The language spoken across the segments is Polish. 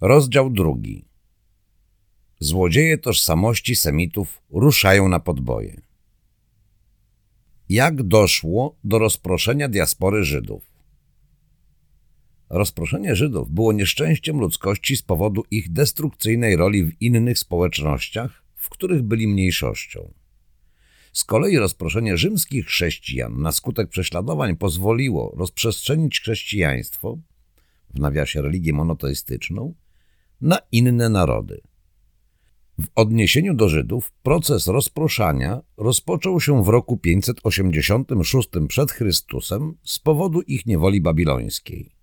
Rozdział drugi. Złodzieje tożsamości Semitów ruszają na podboje. Jak doszło do rozproszenia diaspory Żydów? Rozproszenie Żydów było nieszczęściem ludzkości z powodu ich destrukcyjnej roli w innych społecznościach, w których byli mniejszością. Z kolei rozproszenie rzymskich chrześcijan na skutek prześladowań pozwoliło rozprzestrzenić chrześcijaństwo, w nawiasie religię monoteistyczną, na inne narody. W odniesieniu do Żydów proces rozproszania rozpoczął się w roku 586 przed Chrystusem z powodu ich niewoli babilońskiej.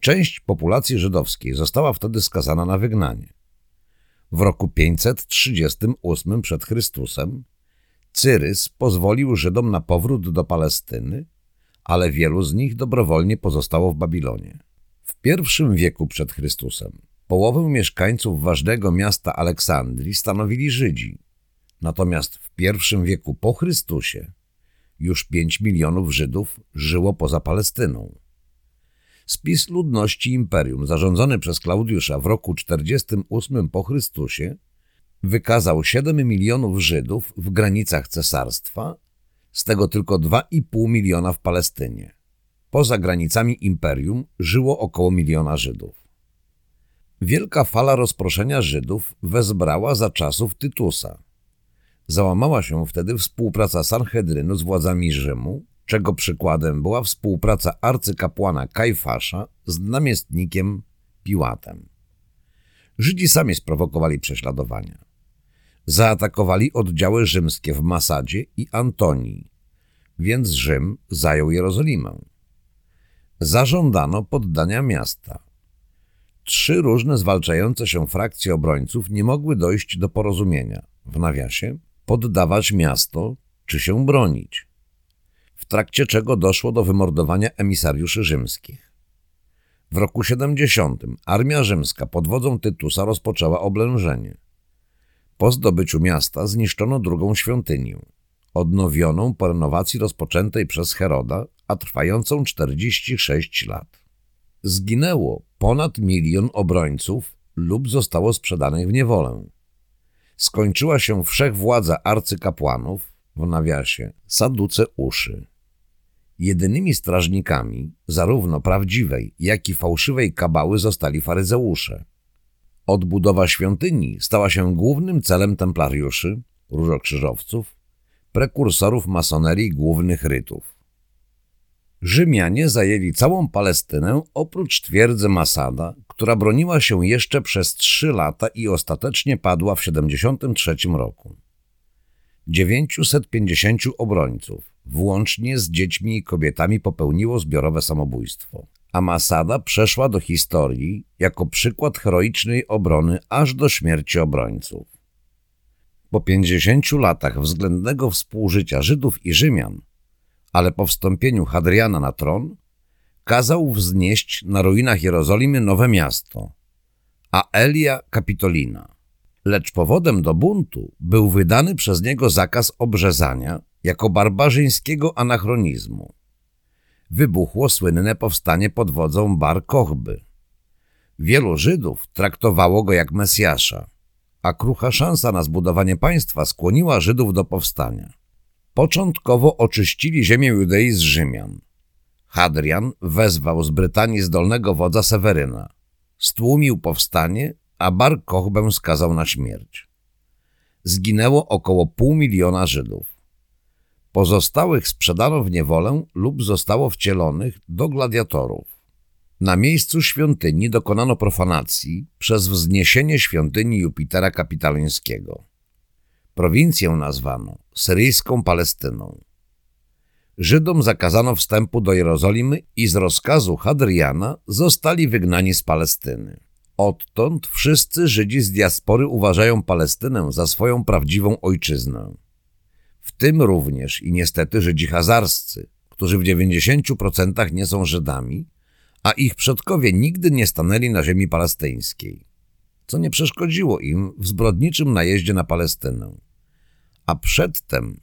Część populacji żydowskiej została wtedy skazana na wygnanie. W roku 538 przed Chrystusem Cyrys pozwolił Żydom na powrót do Palestyny, ale wielu z nich dobrowolnie pozostało w Babilonie. W pierwszym wieku przed Chrystusem połowę mieszkańców ważnego miasta Aleksandrii stanowili Żydzi, natomiast w pierwszym wieku po Chrystusie już 5 milionów Żydów żyło poza Palestyną. Spis ludności imperium zarządzony przez Klaudiusza w roku 48 po Chrystusie wykazał 7 milionów Żydów w granicach cesarstwa, z tego tylko 2,5 miliona w Palestynie. Poza granicami imperium żyło około miliona Żydów. Wielka fala rozproszenia Żydów wezbrała za czasów Tytusa. Załamała się wtedy współpraca Sanhedrynu z władzami Rzymu, czego przykładem była współpraca arcykapłana Kajfasza z namiestnikiem Piłatem. Żydzi sami sprowokowali prześladowania. Zaatakowali oddziały rzymskie w Masadzie i Antonii, więc Rzym zajął Jerozolimę. Zażądano poddania miasta. Trzy różne zwalczające się frakcje obrońców nie mogły dojść do porozumienia, w nawiasie, poddawać miasto czy się bronić w trakcie czego doszło do wymordowania emisariuszy rzymskich. W roku 70 armia rzymska pod wodzą Tytusa rozpoczęła oblężenie. Po zdobyciu miasta zniszczono drugą świątynię, odnowioną po renowacji rozpoczętej przez Heroda, a trwającą 46 lat. Zginęło ponad milion obrońców lub zostało sprzedanych w niewolę. Skończyła się wszechwładza arcykapłanów, w nawiasie Saduce uszy. Jedynymi strażnikami zarówno prawdziwej, jak i fałszywej kabały zostali faryzeusze. Odbudowa świątyni stała się głównym celem templariuszy, różokrzyżowców, prekursorów masonerii głównych rytów. Rzymianie zajęli całą Palestynę oprócz twierdzy Masada, która broniła się jeszcze przez trzy lata i ostatecznie padła w 73 roku. 950 obrońców, włącznie z dziećmi i kobietami, popełniło zbiorowe samobójstwo. A Masada przeszła do historii jako przykład heroicznej obrony aż do śmierci obrońców. Po 50 latach względnego współżycia Żydów i Rzymian, ale po wstąpieniu Hadriana na tron, kazał wznieść na ruinach Jerozolimy nowe miasto, a Elia Kapitolina lecz powodem do buntu był wydany przez niego zakaz obrzezania jako barbarzyńskiego anachronizmu. Wybuchło słynne powstanie pod wodzą Bar Kochby. Wielu Żydów traktowało go jak Mesjasza, a krucha szansa na zbudowanie państwa skłoniła Żydów do powstania. Początkowo oczyścili ziemię Judei z Rzymian. Hadrian wezwał z Brytanii zdolnego wodza Seweryna. Stłumił powstanie a Bar Kochbę skazał na śmierć. Zginęło około pół miliona Żydów. Pozostałych sprzedano w niewolę lub zostało wcielonych do gladiatorów. Na miejscu świątyni dokonano profanacji przez wzniesienie świątyni Jupitera Kapitalińskiego. Prowincję nazwano syryjską Palestyną. Żydom zakazano wstępu do Jerozolimy i z rozkazu Hadriana zostali wygnani z Palestyny. Odtąd wszyscy Żydzi z diaspory uważają Palestynę za swoją prawdziwą ojczyznę. W tym również i niestety Żydzi hazarscy, którzy w 90% nie są Żydami, a ich przodkowie nigdy nie stanęli na ziemi palestyńskiej, co nie przeszkodziło im w zbrodniczym najeździe na Palestynę. A przedtem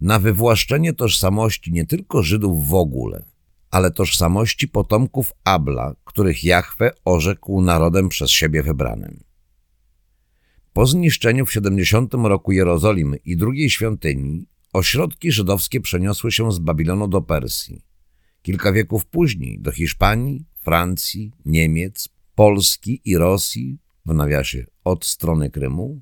na wywłaszczenie tożsamości nie tylko Żydów w ogóle, ale tożsamości potomków Abla, których Jahwe orzekł narodem przez siebie wybranym. Po zniszczeniu w 70 roku Jerozolimy i drugiej świątyni ośrodki żydowskie przeniosły się z Babilonu do Persji. Kilka wieków później do Hiszpanii, Francji, Niemiec, Polski i Rosji, w nawiasie od strony Krymu,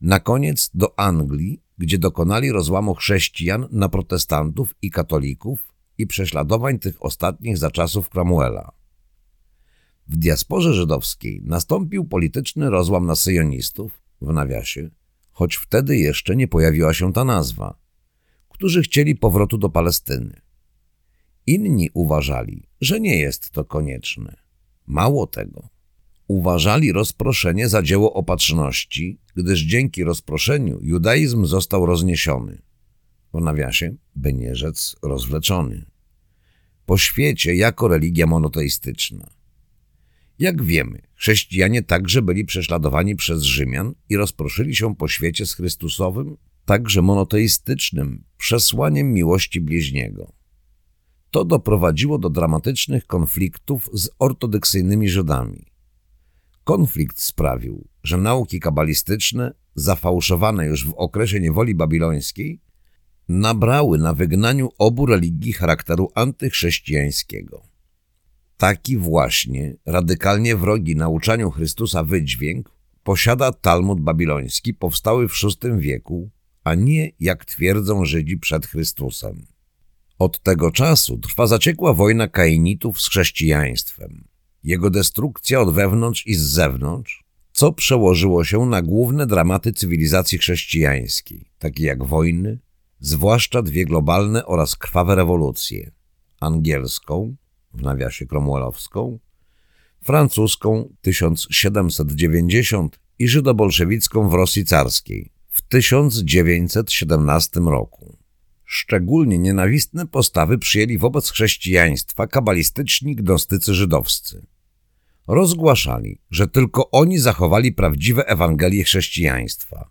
na koniec do Anglii, gdzie dokonali rozłamu chrześcijan na protestantów i katolików i prześladowań tych ostatnich za czasów Cromwella. W diasporze żydowskiej nastąpił polityczny rozłam na syjonistów, w nawiasie, choć wtedy jeszcze nie pojawiła się ta nazwa, którzy chcieli powrotu do Palestyny. Inni uważali, że nie jest to konieczne. Mało tego. Uważali rozproszenie za dzieło opatrzności, gdyż dzięki rozproszeniu judaizm został rozniesiony. W nawiasie, by nie rzec rozwleczony. Po świecie jako religia monoteistyczna. Jak wiemy, chrześcijanie także byli prześladowani przez Rzymian i rozproszyli się po świecie z Chrystusowym, także monoteistycznym, przesłaniem miłości bliźniego. To doprowadziło do dramatycznych konfliktów z ortodoksyjnymi Żydami. Konflikt sprawił, że nauki kabalistyczne, zafałszowane już w okresie niewoli babilońskiej, nabrały na wygnaniu obu religii charakteru antychrześcijańskiego. Taki właśnie, radykalnie wrogi nauczaniu Chrystusa wydźwięk posiada Talmud babiloński powstały w VI wieku, a nie, jak twierdzą Żydzi przed Chrystusem. Od tego czasu trwa zaciekła wojna kainitów z chrześcijaństwem. Jego destrukcja od wewnątrz i z zewnątrz, co przełożyło się na główne dramaty cywilizacji chrześcijańskiej, takie jak wojny, zwłaszcza dwie globalne oraz krwawe rewolucje, angielską, w nawiasie cromwellowską, francuską 1790 i żydobolszewicką w Rosji carskiej w 1917 roku. Szczególnie nienawistne postawy przyjęli wobec chrześcijaństwa kabalistyczni gnostycy żydowscy. Rozgłaszali, że tylko oni zachowali prawdziwe Ewangelie chrześcijaństwa.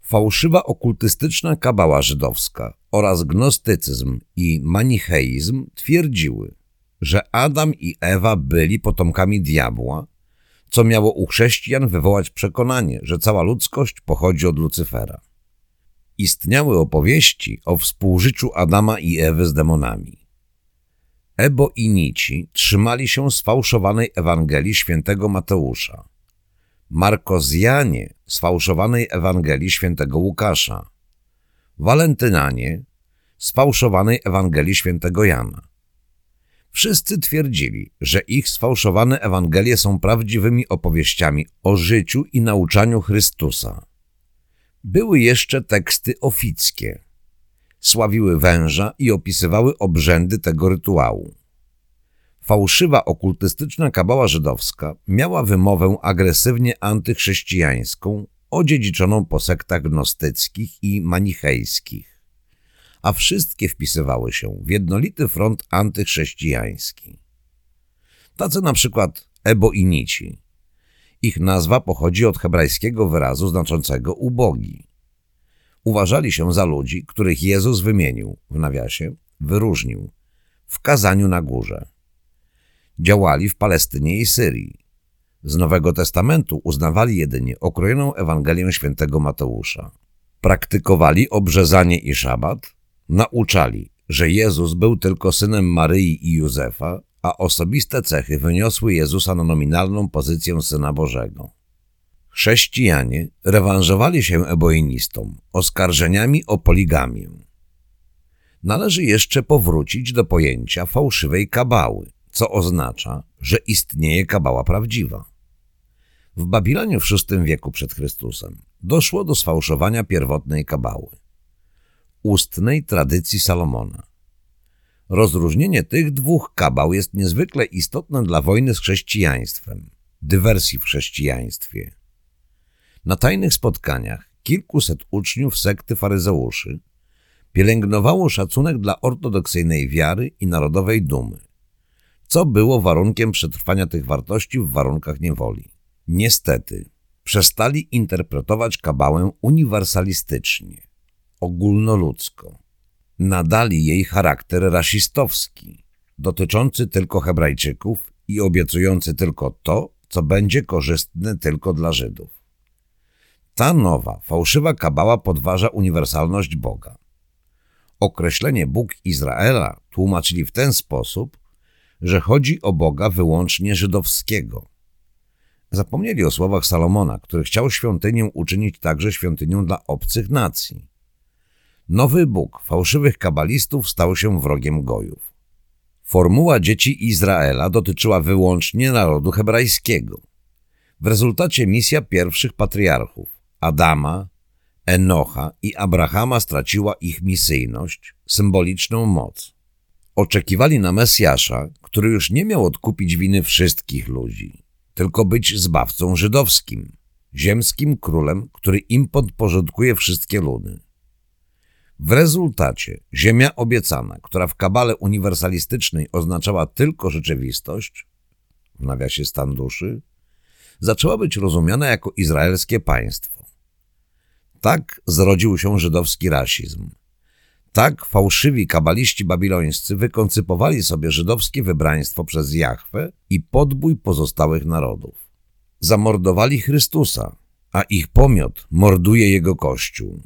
Fałszywa okultystyczna kabała żydowska oraz gnostycyzm i manicheizm twierdziły, że Adam i Ewa byli potomkami diabła, co miało u chrześcijan wywołać przekonanie, że cała ludzkość pochodzi od Lucyfera. Istniały opowieści o współżyciu Adama i Ewy z demonami. Ebo i Nici trzymali się sfałszowanej Ewangelii świętego Mateusza, Markozjanie sfałszowanej Ewangelii świętego Łukasza, Walentynanie sfałszowanej Ewangelii świętego Jana. Wszyscy twierdzili, że ich sfałszowane Ewangelie są prawdziwymi opowieściami o życiu i nauczaniu Chrystusa. Były jeszcze teksty ofickie. Sławiły węża i opisywały obrzędy tego rytuału. Fałszywa okultystyczna kabała żydowska miała wymowę agresywnie antychrześcijańską, odziedziczoną po sektach gnostyckich i manichejskich a wszystkie wpisywały się w jednolity front antychrześcijański. Tacy na przykład Eboinici. Ich nazwa pochodzi od hebrajskiego wyrazu znaczącego ubogi. Uważali się za ludzi, których Jezus wymienił, w nawiasie, wyróżnił, w kazaniu na górze. Działali w Palestynie i Syrii. Z Nowego Testamentu uznawali jedynie okrojoną Ewangelię świętego Mateusza. Praktykowali obrzezanie i szabat, nauczali, że Jezus był tylko synem Maryi i Józefa, a osobiste cechy wyniosły Jezusa na nominalną pozycję Syna Bożego. Chrześcijanie rewanżowali się eboinistom oskarżeniami o poligamię. Należy jeszcze powrócić do pojęcia fałszywej kabały, co oznacza, że istnieje kabała prawdziwa. W Babilonie w VI wieku przed Chrystusem doszło do sfałszowania pierwotnej kabały ustnej tradycji Salomona. Rozróżnienie tych dwóch kabał jest niezwykle istotne dla wojny z chrześcijaństwem, dywersji w chrześcijaństwie. Na tajnych spotkaniach kilkuset uczniów sekty faryzeuszy pielęgnowało szacunek dla ortodoksyjnej wiary i narodowej dumy, co było warunkiem przetrwania tych wartości w warunkach niewoli. Niestety, przestali interpretować kabałę uniwersalistycznie ogólnoludzko. Nadali jej charakter rasistowski, dotyczący tylko Hebrajczyków i obiecujący tylko to, co będzie korzystne tylko dla Żydów. Ta nowa, fałszywa kabała podważa uniwersalność Boga. Określenie Bóg Izraela tłumaczyli w ten sposób, że chodzi o Boga wyłącznie żydowskiego. Zapomnieli o słowach Salomona, który chciał świątynię uczynić także świątynią dla obcych nacji. Nowy Bóg fałszywych kabalistów stał się wrogiem gojów. Formuła dzieci Izraela dotyczyła wyłącznie narodu hebrajskiego. W rezultacie misja pierwszych patriarchów, Adama, Enocha i Abrahama straciła ich misyjność, symboliczną moc. Oczekiwali na Mesjasza, który już nie miał odkupić winy wszystkich ludzi, tylko być zbawcą żydowskim, ziemskim królem, który im podporządkuje wszystkie ludy. W rezultacie ziemia obiecana, która w kabale uniwersalistycznej oznaczała tylko rzeczywistość, w nawiasie stan duszy, zaczęła być rozumiana jako izraelskie państwo. Tak zrodził się żydowski rasizm. Tak fałszywi kabaliści babilońscy wykoncypowali sobie żydowskie wybraństwo przez Jahwe i podbój pozostałych narodów. Zamordowali Chrystusa, a ich pomiot morduje jego kościół.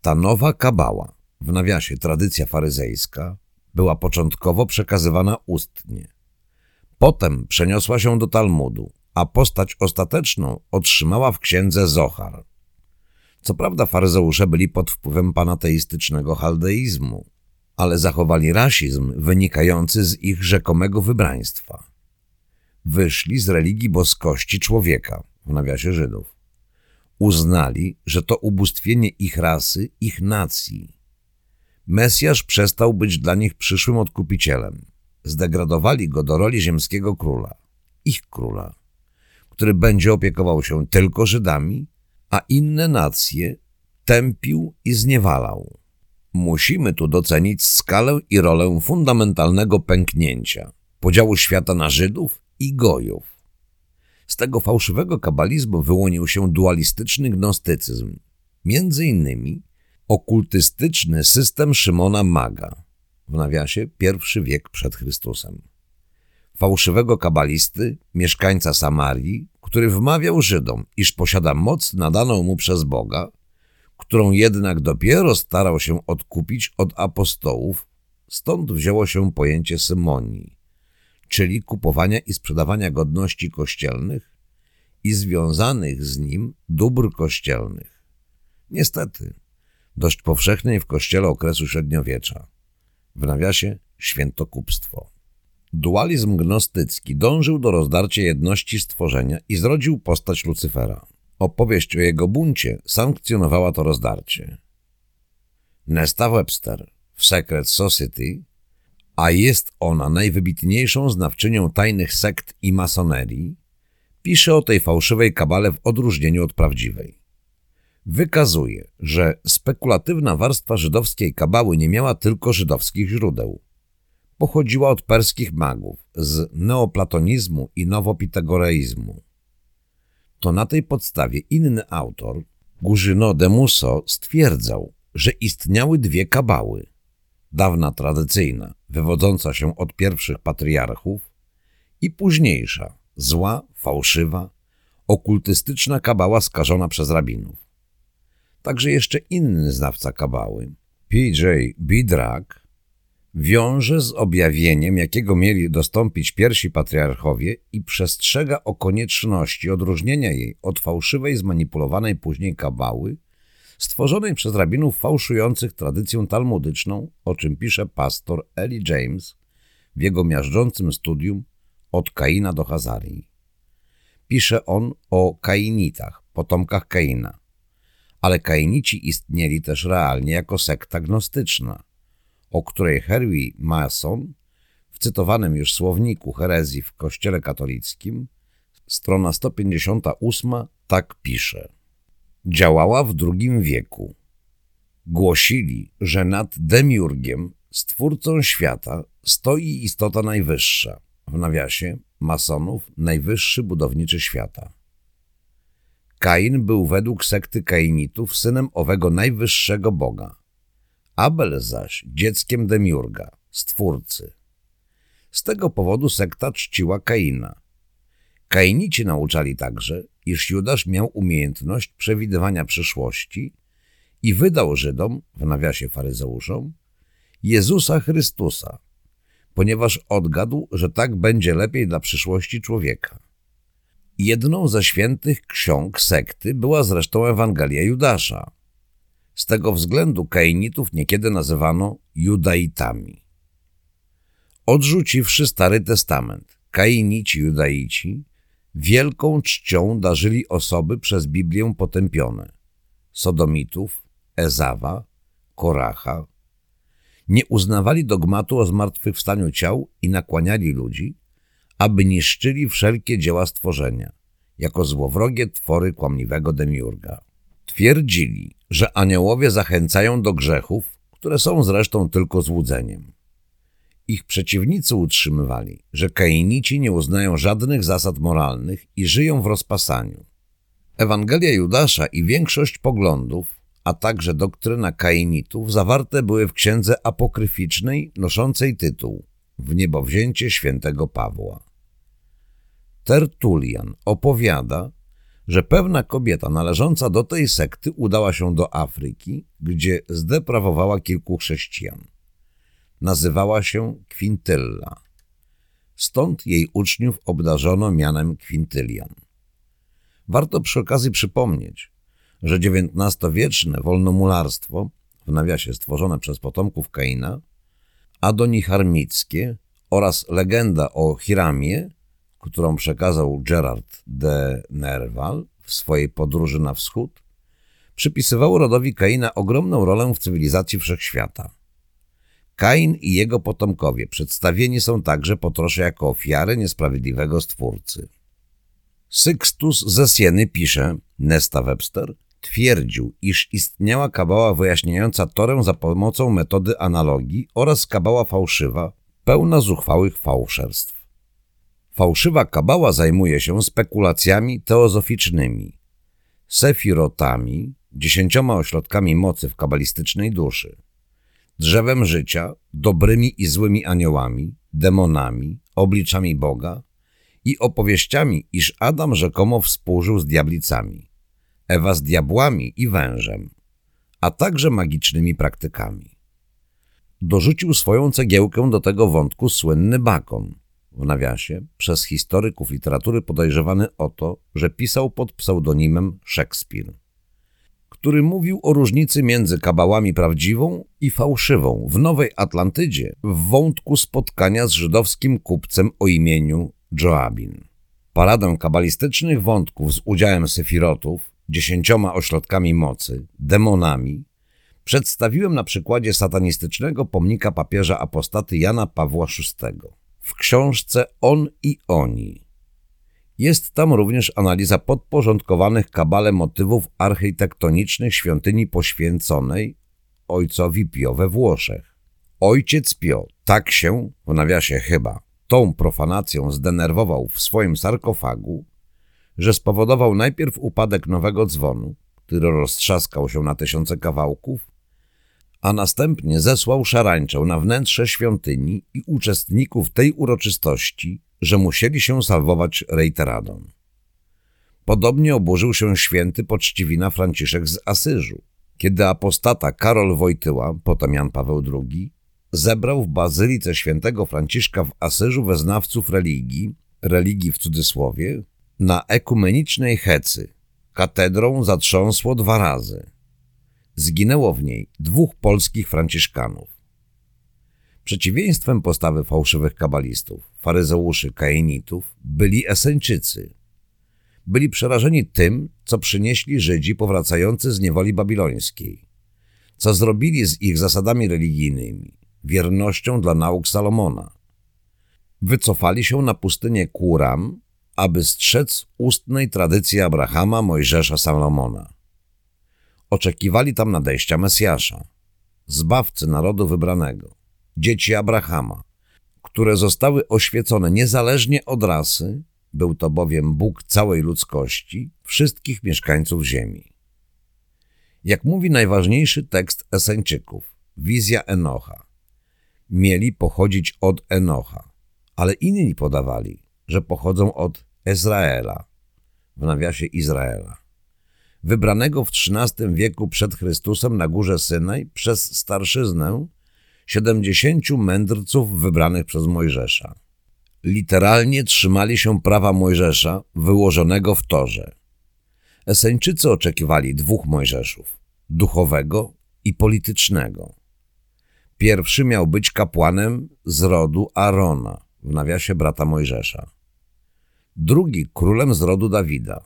Ta nowa kabała, w nawiasie tradycja faryzejska, była początkowo przekazywana ustnie. Potem przeniosła się do Talmudu, a postać ostateczną otrzymała w księdze Zohar. Co prawda faryzeusze byli pod wpływem panateistycznego haldeizmu, ale zachowali rasizm wynikający z ich rzekomego wybraństwa. Wyszli z religii boskości człowieka, w nawiasie Żydów. Uznali, że to ubóstwienie ich rasy, ich nacji. Mesjasz przestał być dla nich przyszłym odkupicielem. Zdegradowali go do roli ziemskiego króla, ich króla, który będzie opiekował się tylko Żydami, a inne nacje tępił i zniewalał. Musimy tu docenić skalę i rolę fundamentalnego pęknięcia, podziału świata na Żydów i Gojów. Z tego fałszywego kabalizmu wyłonił się dualistyczny gnostycyzm, między innymi okultystyczny system Szymona Maga, w nawiasie pierwszy wiek przed Chrystusem. Fałszywego kabalisty, mieszkańca Samarii, który wmawiał Żydom, iż posiada moc nadaną mu przez Boga, którą jednak dopiero starał się odkupić od apostołów, stąd wzięło się pojęcie symonii, czyli kupowania i sprzedawania godności kościelnych i związanych z nim dóbr kościelnych. Niestety, dość powszechnej w kościele okresu średniowiecza. W nawiasie świętokupstwo. Dualizm gnostycki dążył do rozdarcia jedności stworzenia i zrodził postać Lucyfera. Opowieść o jego buncie sankcjonowała to rozdarcie. Nesta Webster w Secret Society, a jest ona najwybitniejszą znawczynią tajnych sekt i masonerii, pisze o tej fałszywej kabale w odróżnieniu od prawdziwej. Wykazuje, że spekulatywna warstwa żydowskiej kabały nie miała tylko żydowskich źródeł pochodziła od perskich magów z neoplatonizmu i nowopitagoreizmu. To na tej podstawie inny autor, Gurzyno de Musso, stwierdzał, że istniały dwie kabały. Dawna tradycyjna, wywodząca się od pierwszych patriarchów i późniejsza, zła, fałszywa, okultystyczna kabała skażona przez rabinów. Także jeszcze inny znawca kabały, P.J. Bidrak, wiąże z objawieniem, jakiego mieli dostąpić pierwsi patriarchowie i przestrzega o konieczności odróżnienia jej od fałszywej, zmanipulowanej później kabały, stworzonej przez rabinów fałszujących tradycję talmudyczną, o czym pisze pastor Eli James w jego miażdżącym studium Od Kaina do Hazarii. Pisze on o Kainitach, potomkach Kaina, ale Kainici istnieli też realnie jako sekta gnostyczna – o której Harry Mason w cytowanym już słowniku herezji w Kościele katolickim, strona 158, tak pisze. Działała w II wieku. Głosili, że nad demiurgiem, stwórcą świata, stoi istota najwyższa, w nawiasie masonów najwyższy budowniczy świata. Kain był według sekty kainitów synem owego najwyższego Boga, Abel zaś dzieckiem Demiurga, stwórcy. Z tego powodu sekta czciła Kaina. Kainici nauczali także, iż Judasz miał umiejętność przewidywania przyszłości i wydał Żydom, w nawiasie faryzeuszom, Jezusa Chrystusa, ponieważ odgadł, że tak będzie lepiej dla przyszłości człowieka. Jedną ze świętych ksiąg sekty była zresztą Ewangelia Judasza. Z tego względu Kainitów niekiedy nazywano Judaitami. Odrzuciwszy Stary Testament, Kainici Judaici wielką czcią darzyli osoby przez Biblię potępione Sodomitów, Ezawa, Koracha. Nie uznawali dogmatu o zmartwychwstaniu ciał i nakłaniali ludzi, aby niszczyli wszelkie dzieła stworzenia, jako złowrogie twory kłamliwego demiurga. Twierdzili, że aniołowie zachęcają do grzechów, które są zresztą tylko złudzeniem. Ich przeciwnicy utrzymywali, że kainici nie uznają żadnych zasad moralnych i żyją w rozpasaniu. Ewangelia Judasza i większość poglądów, a także doktryna kainitów zawarte były w księdze apokryficznej noszącej tytuł W niebowzięcie świętego Pawła. Tertulian opowiada, że pewna kobieta należąca do tej sekty udała się do Afryki, gdzie zdeprawowała kilku chrześcijan. Nazywała się Quintylla. Stąd jej uczniów obdarzono mianem Quintylian. Warto przy okazji przypomnieć, że XIX-wieczne wolnomularstwo, w nawiasie stworzone przez potomków Kaina, Adoni Harmickie oraz legenda o Hiramie, którą przekazał Gerard de Nerval w swojej podróży na wschód, przypisywało rodowi Kaina ogromną rolę w cywilizacji wszechświata. Kain i jego potomkowie przedstawieni są także po trosze jako ofiary niesprawiedliwego stwórcy. Sixtus ze Sieny pisze, Nesta Webster twierdził, iż istniała kabała wyjaśniająca Torę za pomocą metody analogii oraz kabała fałszywa, pełna zuchwałych fałszerstw. Fałszywa kabała zajmuje się spekulacjami teozoficznymi, sefirotami, dziesięcioma ośrodkami mocy w kabalistycznej duszy, drzewem życia, dobrymi i złymi aniołami, demonami, obliczami Boga i opowieściami, iż Adam rzekomo współżył z diablicami, Ewa z diabłami i wężem, a także magicznymi praktykami. Dorzucił swoją cegiełkę do tego wątku słynny Bakon, w nawiasie, przez historyków literatury podejrzewany o to, że pisał pod pseudonimem Szekspir który mówił o różnicy między kabałami prawdziwą i fałszywą w Nowej Atlantydzie w wątku spotkania z żydowskim kupcem o imieniu Joabin. Paradę kabalistycznych wątków z udziałem sefirotów, dziesięcioma ośrodkami mocy, demonami, przedstawiłem na przykładzie satanistycznego pomnika papieża apostaty Jana Pawła VI w książce On i Oni jest tam również analiza podporządkowanych kabale motywów architektonicznych świątyni poświęconej ojcowi Pio we Włoszech. Ojciec Pio tak się, w nawiasie chyba, tą profanacją zdenerwował w swoim sarkofagu, że spowodował najpierw upadek nowego dzwonu, który roztrzaskał się na tysiące kawałków, a następnie zesłał szarańczę na wnętrze świątyni i uczestników tej uroczystości że musieli się salwować reiteradą. Podobnie oburzył się święty poczciwina Franciszek z Asyżu, kiedy apostata Karol Wojtyła, potem Jan Paweł II, zebrał w bazylice świętego Franciszka w Asyżu weznawców religii, religii w cudzysłowie, na ekumenicznej hecy. Katedrą zatrząsło dwa razy. Zginęło w niej dwóch polskich franciszkanów. Przeciwieństwem postawy fałszywych kabalistów, faryzeuszy, kainitów byli Eseńczycy. Byli przerażeni tym, co przynieśli Żydzi powracający z niewoli babilońskiej, co zrobili z ich zasadami religijnymi, wiernością dla nauk Salomona. Wycofali się na pustynię Kuram, aby strzec ustnej tradycji Abrahama, Mojżesza, Salomona. Oczekiwali tam nadejścia Mesjasza, zbawcy narodu wybranego dzieci Abrahama, które zostały oświecone niezależnie od rasy, był to bowiem Bóg całej ludzkości, wszystkich mieszkańców ziemi. Jak mówi najważniejszy tekst Eseńczyków, wizja Enocha, mieli pochodzić od Enocha, ale inni podawali, że pochodzą od Izraela, w nawiasie Izraela, wybranego w XIII wieku przed Chrystusem na górze Synaj przez starszyznę siedemdziesięciu mędrców wybranych przez Mojżesza. Literalnie trzymali się prawa Mojżesza wyłożonego w torze. Eseńczycy oczekiwali dwóch Mojżeszów, duchowego i politycznego. Pierwszy miał być kapłanem z rodu Arona, w nawiasie brata Mojżesza. Drugi królem z rodu Dawida.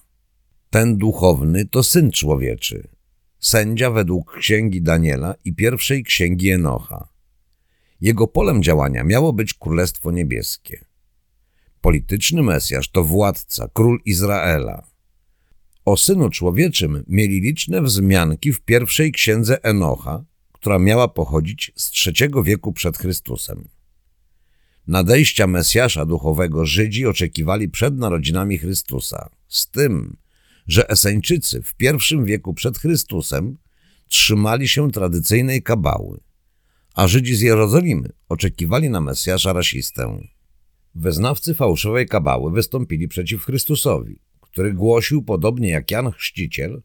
Ten duchowny to syn człowieczy, sędzia według księgi Daniela i pierwszej księgi Enocha. Jego polem działania miało być Królestwo Niebieskie. Polityczny Mesjasz to władca, król Izraela. O Synu Człowieczym mieli liczne wzmianki w pierwszej księdze Enocha, która miała pochodzić z trzeciego wieku przed Chrystusem. Nadejścia Mesjasza duchowego Żydzi oczekiwali przed narodzinami Chrystusa, z tym, że Eseńczycy w pierwszym wieku przed Chrystusem trzymali się tradycyjnej kabały, a Żydzi z Jerozolimy oczekiwali na Mesjasza rasistę. Wyznawcy fałszywej kabały wystąpili przeciw Chrystusowi, który głosił, podobnie jak Jan Chrzciciel,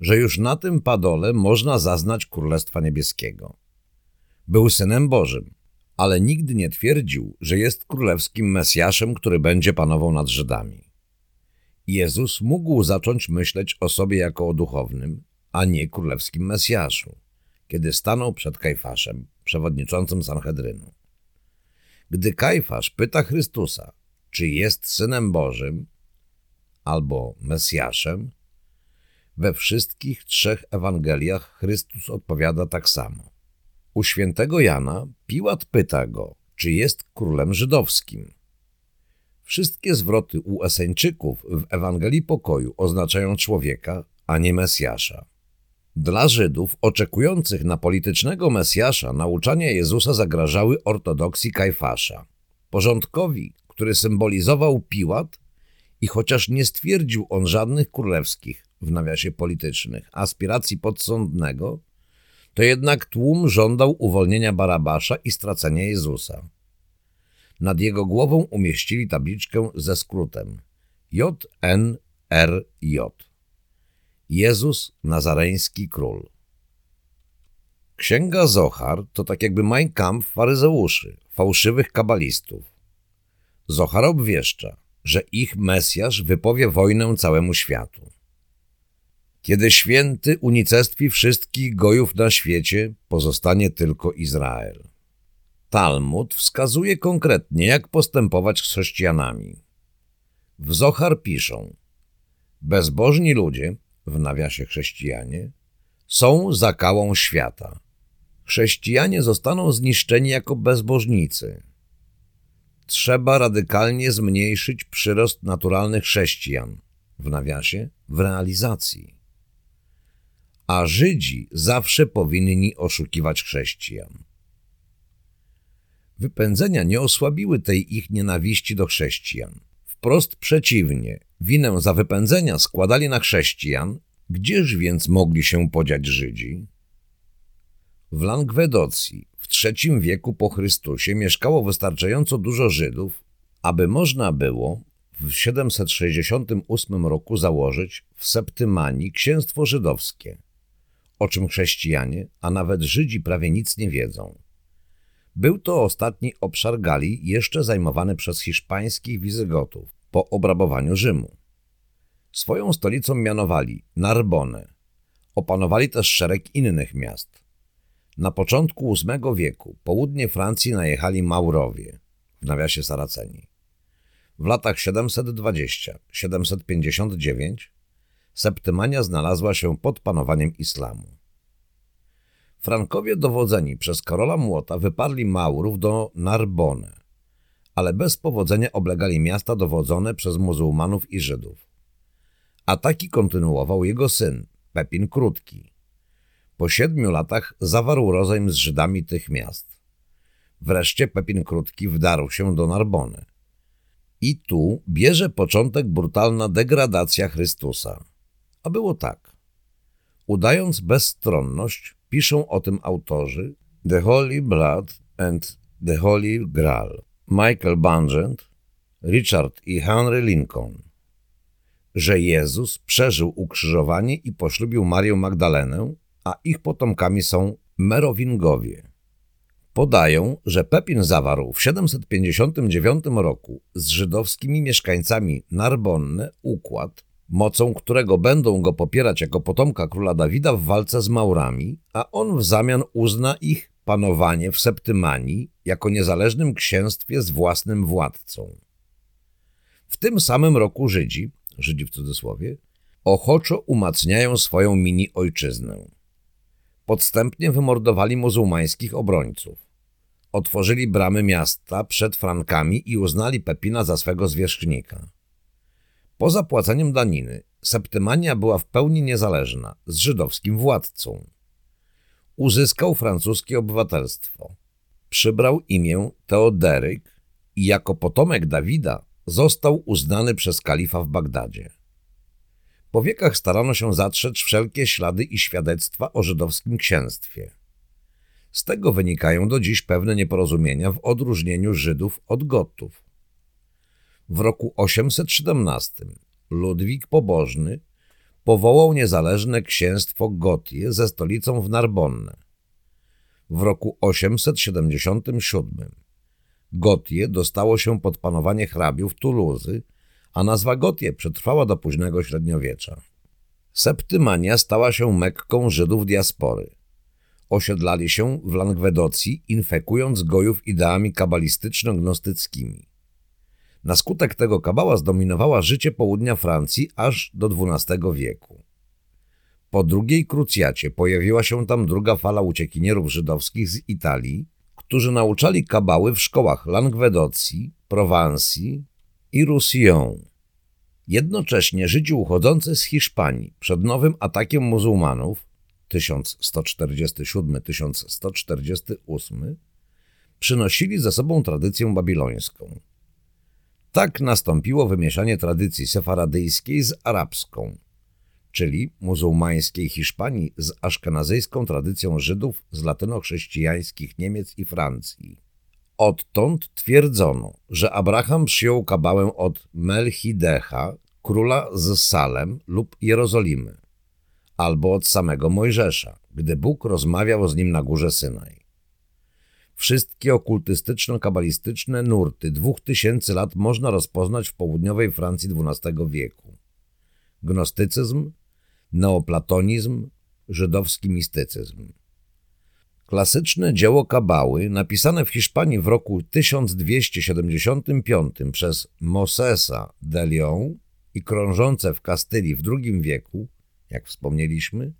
że już na tym padole można zaznać Królestwa Niebieskiego. Był Synem Bożym, ale nigdy nie twierdził, że jest królewskim Mesjaszem, który będzie panował nad Żydami. Jezus mógł zacząć myśleć o sobie jako o duchownym, a nie królewskim Mesjaszu, kiedy stanął przed Kajfaszem, przewodniczącym Sanhedrynu. Gdy Kajfasz pyta Chrystusa, czy jest Synem Bożym albo Mesjaszem, we wszystkich trzech Ewangeliach Chrystus odpowiada tak samo. U świętego Jana Piłat pyta go, czy jest królem żydowskim. Wszystkie zwroty u Eseńczyków w Ewangelii Pokoju oznaczają człowieka, a nie Mesjasza. Dla Żydów oczekujących na politycznego Mesjasza nauczania Jezusa zagrażały ortodoksji Kajfasza. Porządkowi, który symbolizował Piłat i chociaż nie stwierdził on żadnych królewskich, w nawiasie politycznych, aspiracji podsądnego, to jednak tłum żądał uwolnienia Barabasza i stracenia Jezusa. Nad jego głową umieścili tabliczkę ze skrótem JNRJ. Jezus Nazareński Król. Księga Zohar to tak jakby Mein Kampf faryzeuszy, fałszywych kabalistów. Zohar obwieszcza, że ich Mesjasz wypowie wojnę całemu światu. Kiedy święty unicestwi wszystkich gojów na świecie, pozostanie tylko Izrael. Talmud wskazuje konkretnie, jak postępować z chrześcijanami. W Zohar piszą Bezbożni ludzie, w nawiasie chrześcijanie, są zakałą świata. Chrześcijanie zostaną zniszczeni jako bezbożnicy. Trzeba radykalnie zmniejszyć przyrost naturalnych chrześcijan, w nawiasie, w realizacji a Żydzi zawsze powinni oszukiwać chrześcijan. Wypędzenia nie osłabiły tej ich nienawiści do chrześcijan. Wprost przeciwnie, winę za wypędzenia składali na chrześcijan, gdzież więc mogli się podziać Żydzi? W Langwedocji w III wieku po Chrystusie mieszkało wystarczająco dużo Żydów, aby można było w 768 roku założyć w Septymanii księstwo żydowskie – o czym chrześcijanie, a nawet Żydzi prawie nic nie wiedzą. Był to ostatni obszar Galii jeszcze zajmowany przez hiszpańskich wizygotów po obrabowaniu Rzymu. Swoją stolicą mianowali Narbonę. Opanowali też szereg innych miast. Na początku VIII wieku południe Francji najechali Maurowie, w nawiasie Saraceni. W latach 720-759 Septymania znalazła się pod panowaniem islamu. Frankowie dowodzeni przez Karola Młota wyparli Maurów do Narbonne, ale bez powodzenia oblegali miasta dowodzone przez muzułmanów i Żydów. Ataki kontynuował jego syn, Pepin Krótki. Po siedmiu latach zawarł rozejm z Żydami tych miast. Wreszcie Pepin Krótki wdarł się do Narbony. I tu bierze początek brutalna degradacja Chrystusa. A było tak. Udając bezstronność, piszą o tym autorzy The Holy Blood and the Holy Grail. Michael Bungent, Richard i Henry Lincoln, że Jezus przeżył ukrzyżowanie i poślubił Marię Magdalenę, a ich potomkami są Merowingowie. Podają, że Pepin zawarł w 759 roku z żydowskimi mieszkańcami Narbonne układ, mocą którego będą go popierać jako potomka króla Dawida w walce z Maurami, a on w zamian uzna ich panowanie w Septymanii jako niezależnym księstwie z własnym władcą. W tym samym roku Żydzi, Żydzi w cudzysłowie, ochoczo umacniają swoją mini ojczyznę. Podstępnie wymordowali muzułmańskich obrońców. Otworzyli bramy miasta przed Frankami i uznali Pepina za swego zwierzchnika. Po zapłaceniem daniny Septymania była w pełni niezależna, z żydowskim władcą. Uzyskał francuskie obywatelstwo. Przybrał imię Teoderyk i jako potomek Dawida został uznany przez kalifa w Bagdadzie. Po wiekach starano się zatrzeć wszelkie ślady i świadectwa o żydowskim księstwie. Z tego wynikają do dziś pewne nieporozumienia w odróżnieniu Żydów od Gotów. W roku 817 Ludwik Pobożny powołał niezależne księstwo Gotie ze stolicą w Narbonne. W roku 877 Gotie dostało się pod panowanie hrabiów Tuluzy, a nazwa Gotie przetrwała do późnego średniowiecza. Septymania stała się Mekką Żydów diaspory. Osiedlali się w Langwedocji, infekując gojów ideami kabalistyczno-gnostyckimi. Na skutek tego kabała zdominowała życie południa Francji aż do XII wieku. Po drugiej krucjacie pojawiła się tam druga fala uciekinierów żydowskich z Italii, którzy nauczali kabały w szkołach Langwedocji, Prowansji i Roussillon. Jednocześnie Żydzi uchodzący z Hiszpanii przed nowym atakiem muzułmanów 1147-1148 przynosili ze sobą tradycję babilońską. Tak nastąpiło wymieszanie tradycji sefaradyjskiej z arabską, czyli muzułmańskiej Hiszpanii z aszkenazyjską tradycją Żydów z latyno-chrześcijańskich Niemiec i Francji. Odtąd twierdzono, że Abraham przyjął kabałę od Melchidecha, króla z Salem lub Jerozolimy, albo od samego Mojżesza, gdy Bóg rozmawiał z nim na górze Synaj. Wszystkie okultystyczno-kabalistyczne nurty dwóch tysięcy lat można rozpoznać w południowej Francji XII wieku. Gnostycyzm, neoplatonizm, żydowski mistycyzm. Klasyczne dzieło Kabały, napisane w Hiszpanii w roku 1275 przez Mosesa de Leon i krążące w Kastylii w II wieku, jak wspomnieliśmy,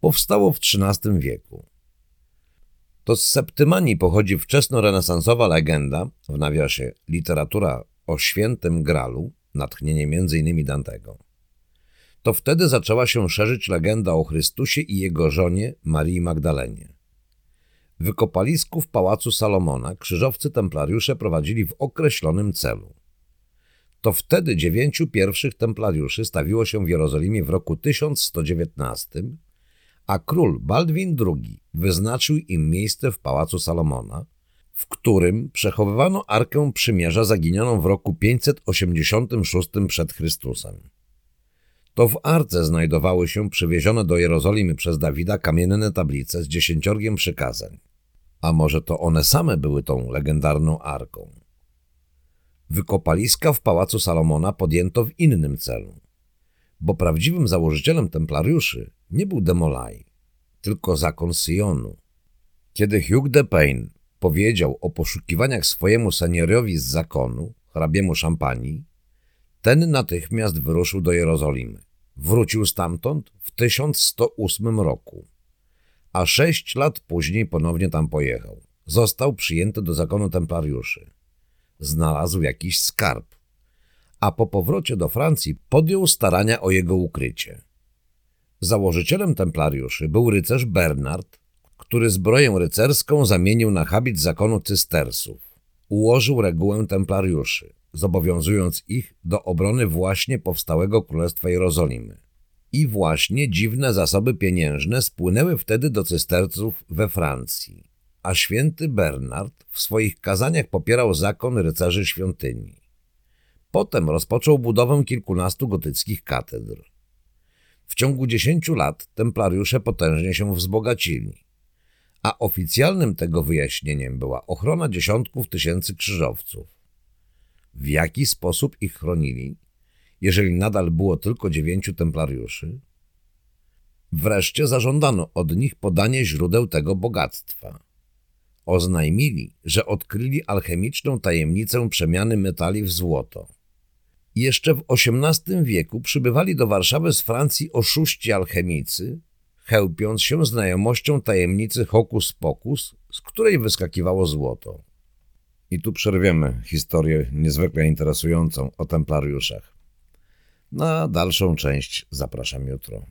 powstało w XIII wieku. To z Septymanii pochodzi wczesnorenesansowa legenda, w nawiasie literatura o świętym Gralu, natchnienie m.in. Dantego. To wtedy zaczęła się szerzyć legenda o Chrystusie i jego żonie Marii Magdalenie. W wykopalisku w pałacu Salomona krzyżowcy templariusze prowadzili w określonym celu. To wtedy dziewięciu pierwszych templariuszy stawiło się w Jerozolimie w roku 1119, a król Baldwin II wyznaczył im miejsce w pałacu Salomona, w którym przechowywano Arkę Przymierza zaginioną w roku 586 przed Chrystusem. To w Arce znajdowały się przywiezione do Jerozolimy przez Dawida kamienne tablice z dziesięciorgiem przykazań. A może to one same były tą legendarną Arką? Wykopaliska w pałacu Salomona podjęto w innym celu, bo prawdziwym założycielem templariuszy nie był Demolay, tylko zakon Syjonu. Kiedy Hugh de Payne powiedział o poszukiwaniach swojemu seniorowi z zakonu, hrabiemu Szampanii, ten natychmiast wyruszył do Jerozolimy. Wrócił stamtąd w 1108 roku, a sześć lat później ponownie tam pojechał. Został przyjęty do zakonu templariuszy. Znalazł jakiś skarb, a po powrocie do Francji podjął starania o jego ukrycie. Założycielem templariuszy był rycerz Bernard, który zbroję rycerską zamienił na habit zakonu cystersów. Ułożył regułę templariuszy, zobowiązując ich do obrony właśnie powstałego Królestwa Jerozolimy. I właśnie dziwne zasoby pieniężne spłynęły wtedy do cysterców we Francji. a święty Bernard w swoich kazaniach popierał zakon rycerzy świątyni. Potem rozpoczął budowę kilkunastu gotyckich katedr. W ciągu dziesięciu lat templariusze potężnie się wzbogacili, a oficjalnym tego wyjaśnieniem była ochrona dziesiątków tysięcy krzyżowców. W jaki sposób ich chronili, jeżeli nadal było tylko dziewięciu templariuszy? Wreszcie zażądano od nich podanie źródeł tego bogactwa. Oznajmili, że odkryli alchemiczną tajemnicę przemiany metali w złoto. Jeszcze w XVIII wieku przybywali do Warszawy z Francji oszuści alchemicy, chełpiąc się znajomością tajemnicy hokus pokus, z której wyskakiwało złoto. I tu przerwiemy historię niezwykle interesującą o templariuszach. Na dalszą część zapraszam jutro.